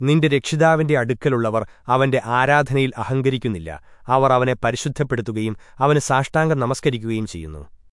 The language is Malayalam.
നിന്റെ രക്ഷിതാവിന്റെ അടുക്കലുള്ളവർ അവന്റെ ആരാധനയിൽ അഹങ്കരിക്കുന്നില്ല. അവർ അവനെ പരിശുദ്ധപ്പെടുത്തുകയും അവന് സാഷ്ടാംഗം നമസ്കരിക്കുകയും ചെയ്യുന്നു.